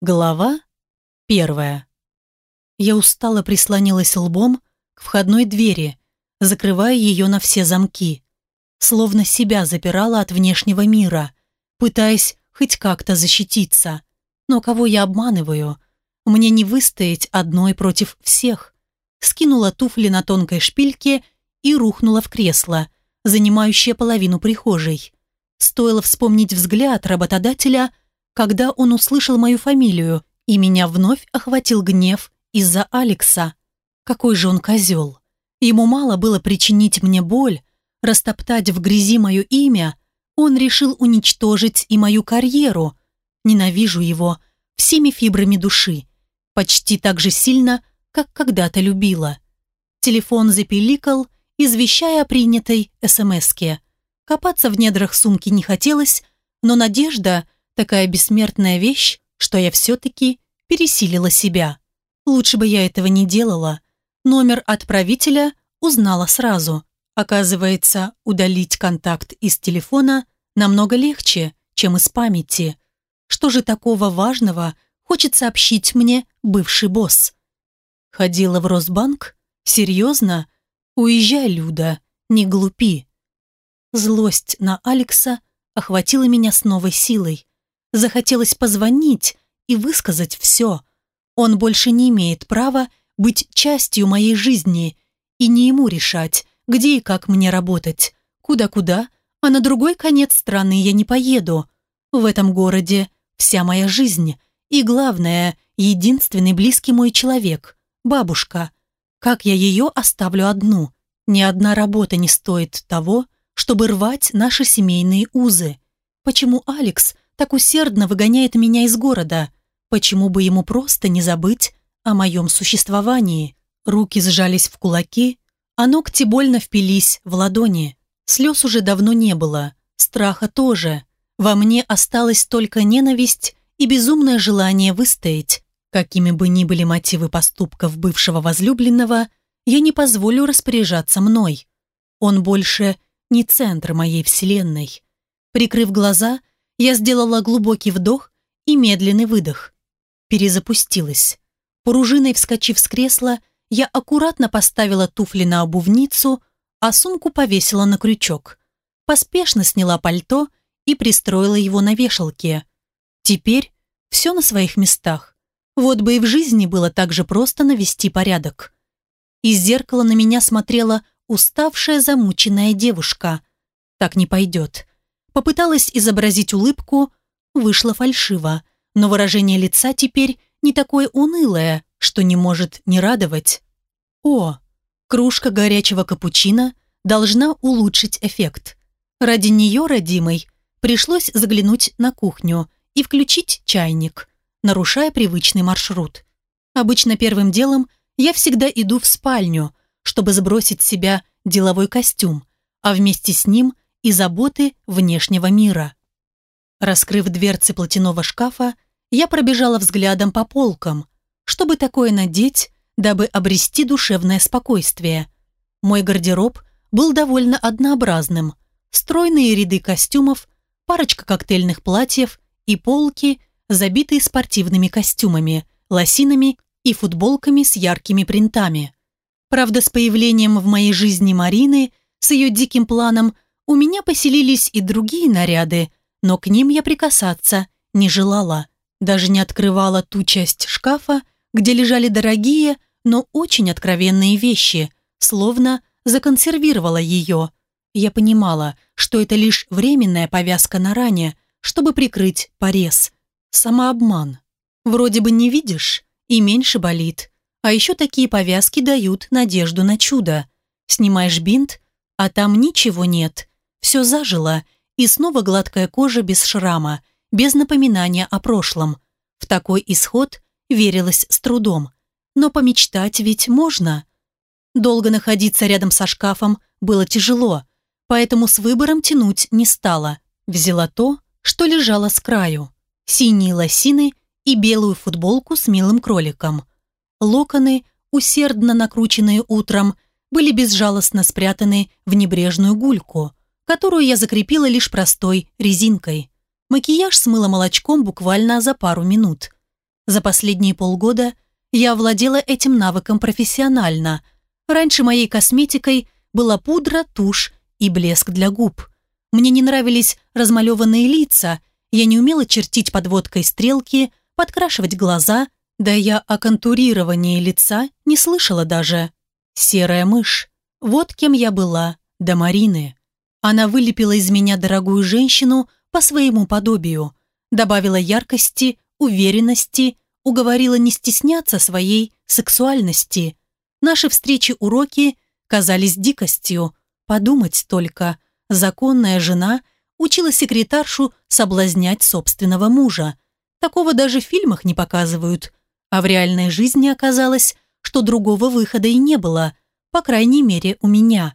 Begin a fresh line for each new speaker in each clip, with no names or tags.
Глава первая. Я устало прислонилась лбом к входной двери, закрывая ее на все замки. Словно себя запирала от внешнего мира, пытаясь хоть как-то защититься. Но кого я обманываю? Мне не выстоять одной против всех. Скинула туфли на тонкой шпильке и рухнула в кресло, занимающее половину прихожей. Стоило вспомнить взгляд работодателя – когда он услышал мою фамилию, и меня вновь охватил гнев из-за Алекса. Какой же он козел. Ему мало было причинить мне боль, растоптать в грязи мое имя, он решил уничтожить и мою карьеру. Ненавижу его всеми фибрами души, почти так же сильно, как когда-то любила. Телефон запеликал, извещая о принятой СМСке. Копаться в недрах сумки не хотелось, но надежда – Такая бессмертная вещь, что я все-таки пересилила себя. Лучше бы я этого не делала. Номер отправителя узнала сразу. Оказывается, удалить контакт из телефона намного легче, чем из памяти. Что же такого важного хочет сообщить мне бывший босс? Ходила в Росбанк? Серьезно? Уезжай, Люда, не глупи. Злость на Алекса охватила меня с новой силой. Захотелось позвонить и высказать все. Он больше не имеет права быть частью моей жизни, и не ему решать, где и как мне работать, куда-куда, а на другой конец страны я не поеду. В этом городе вся моя жизнь, и главное, единственный близкий мой человек – бабушка. Как я ее оставлю одну? Ни одна работа не стоит того, чтобы рвать наши семейные узы. Почему Алекс так усердно выгоняет меня из города? Почему бы ему просто не забыть о моем существовании? Руки сжались в кулаки, а ногти больно впились в ладони. Слез уже давно не было, страха тоже. Во мне осталась только ненависть и безумное желание выстоять. Какими бы ни были мотивы поступков бывшего возлюбленного, я не позволю распоряжаться мной. Он больше не центр моей вселенной. Прикрыв глаза, я сделала глубокий вдох и медленный выдох. Перезапустилась. Пружиной вскочив с кресла, я аккуратно поставила туфли на обувницу, а сумку повесила на крючок. Поспешно сняла пальто и пристроила его на вешалке. Теперь все на своих местах. Вот бы и в жизни было так же просто навести порядок. Из зеркала на меня смотрела уставшая, замученная девушка. Так не пойдет. Попыталась изобразить улыбку, вышло фальшиво, но выражение лица теперь не такое унылое, что не может не радовать. О, кружка горячего капучино должна улучшить эффект. Ради нее, родимой, пришлось заглянуть на кухню и включить чайник, нарушая привычный маршрут. Обычно первым делом я всегда иду в спальню, чтобы сбросить с себя деловой костюм, а вместе с ним и заботы внешнего мира. Раскрыв дверцы платяного шкафа, я пробежала взглядом по полкам, чтобы такое надеть, дабы обрести душевное спокойствие. Мой гардероб был довольно однообразным. Стройные ряды костюмов, парочка коктейльных платьев и полки, забитые спортивными костюмами, лосинами и футболками с яркими принтами. Правда, с появлением в моей жизни Марины, с ее диким планом – у меня поселились и другие наряды, но к ним я прикасаться не желала. Даже не открывала ту часть шкафа, где лежали дорогие, но очень откровенные вещи, словно законсервировала ее. Я понимала, что это лишь временная повязка на ране, чтобы прикрыть порез. Самообман. Вроде бы не видишь, и меньше болит. А еще такие повязки дают надежду на чудо. Снимаешь бинт, а там ничего нет. Все зажило, и снова гладкая кожа без шрама, без напоминания о прошлом. В такой исход верилось с трудом. Но помечтать ведь можно. Долго находиться рядом со шкафом было тяжело, поэтому с выбором тянуть не стала. Взяла то, что лежало с краю. Синие лосины и белую футболку с милым кроликом. Локоны, усердно накрученные утром, были безжалостно спрятаны в небрежную гульку которую я закрепила лишь простой резинкой. Макияж смыла молочком буквально за пару минут. За последние полгода я овладела этим навыком профессионально. Раньше моей косметикой была пудра, тушь и блеск для губ. Мне не нравились размалеванные лица, я не умела чертить подводкой стрелки, подкрашивать глаза, да я о контурировании лица не слышала даже. Серая мышь. Вот кем я была, до Марины. Она вылепила из меня дорогую женщину по своему подобию, добавила яркости, уверенности, уговорила не стесняться своей сексуальности. Наши встречи-уроки казались дикостью. Подумать только, законная жена учила секретаршу соблазнять собственного мужа. Такого даже в фильмах не показывают. А в реальной жизни оказалось, что другого выхода и не было, по крайней мере у меня.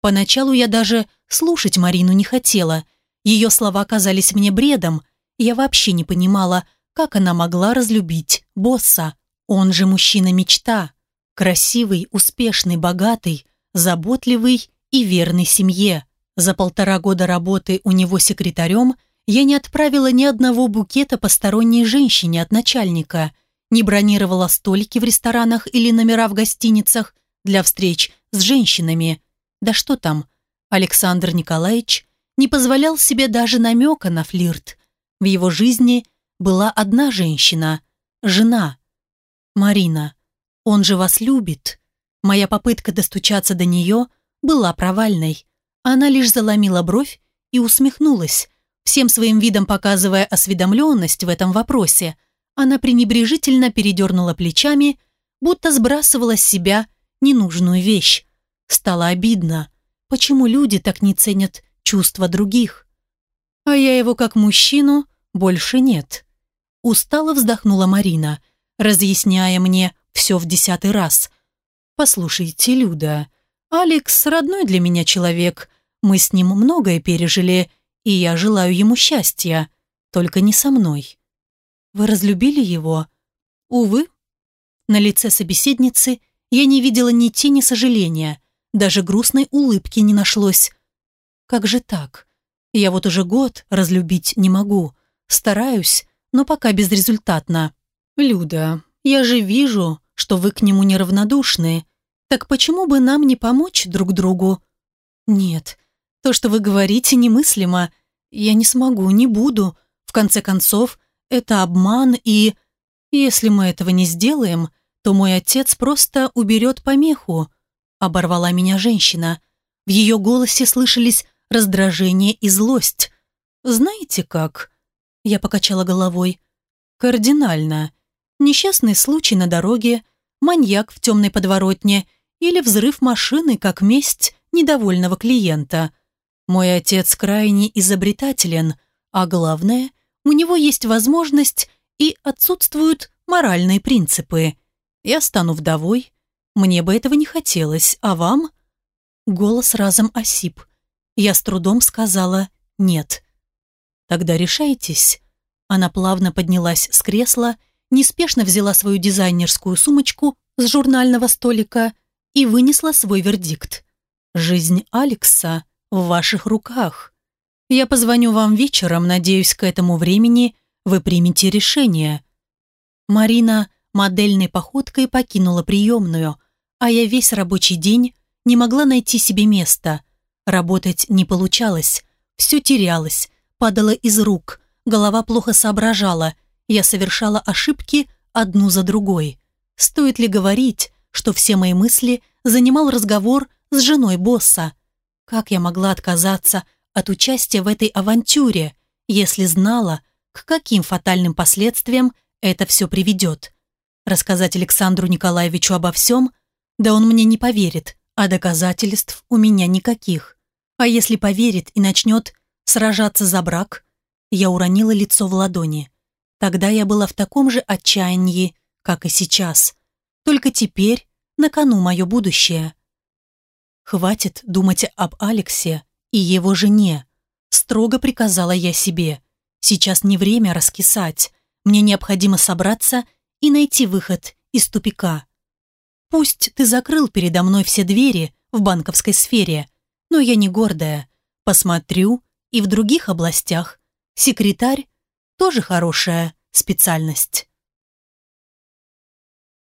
Поначалу я даже слушать Марину не хотела. Ее слова казались мне бредом. Я вообще не понимала, как она могла разлюбить босса. Он же мужчина-мечта. Красивый, успешный, богатый, заботливый и верный семье. За полтора года работы у него секретарем я не отправила ни одного букета посторонней женщине от начальника, не бронировала столики в ресторанах или номера в гостиницах для встреч с женщинами. Да что там, Александр Николаевич не позволял себе даже намека на флирт. В его жизни была одна женщина – жена. Марина. Он же вас любит. Моя попытка достучаться до нее была провальной. Она лишь заломила бровь и усмехнулась, всем своим видом показывая осведомленность в этом вопросе. Она пренебрежительно передернула плечами, будто сбрасывала с себя ненужную вещь. Стало обидно. Почему люди так не ценят чувства других? А я его как мужчину больше нет. Устало вздохнула Марина, разъясняя мне все в десятый раз. «Послушайте, Люда, Алекс родной для меня человек. Мы с ним многое пережили, и я желаю ему счастья. Только не со мной». «Вы разлюбили его?» «Увы». На лице собеседницы я не видела ни тени сожаления, даже грустной улыбки не нашлось. «Как же так? Я вот уже год разлюбить не могу. Стараюсь, но пока безрезультатно. Люда, я же вижу, что вы к нему неравнодушны. Так почему бы нам не помочь друг другу? Нет, то, что вы говорите, немыслимо. Я не смогу, не буду. В конце концов, это обман и... Если мы этого не сделаем, то мой отец просто уберет помеху. Оборвала меня женщина. В ее голосе слышались раздражение и злость. Знаете как? Я покачала головой. Кардинально. Несчастный случай на дороге, маньяк в темной подворотне или взрыв машины как месть недовольного клиента. Мой отец крайне изобретателен, а главное, у него есть возможность и отсутствуют моральные принципы. Я стану вдовой. Мне бы этого не хотелось, а вам? Голос разом осип. Я с трудом сказала «нет». Тогда решайтесь. Она плавно поднялась с кресла, неспешно взяла свою дизайнерскую сумочку с журнального столика и вынесла свой вердикт. «Жизнь Алекса в ваших руках. Я позвоню вам вечером, надеюсь, к этому времени вы примете решение». Марина модельной походкой покинула приемную, а я весь рабочий день не могла найти себе места. Работать не получалось, все терялось, падала из рук, голова плохо соображала, я совершала ошибки одну за другой. Стоит ли говорить, что все мои мысли занимал разговор с женой босса? Как я могла отказаться от участия в этой авантюре, если знала, к каким фатальным последствиям это все приведет? Рассказать Александру Николаевичу обо всем? Да он мне не поверит, а доказательств у меня никаких. А если поверит и начнет сражаться за брак, я уронила лицо в ладони. Тогда я была в таком же отчаянии, как и сейчас. Только теперь на кону мое будущее. Хватит думать об Алексе и его жене. Строго приказала я себе. Сейчас не время раскисать. Мне необходимо собраться и найти выход из тупика. Пусть ты закрыл передо мной все двери в банковской сфере, но я не гордая. Посмотрю и в других областях. Секретарь – тоже хорошая специальность.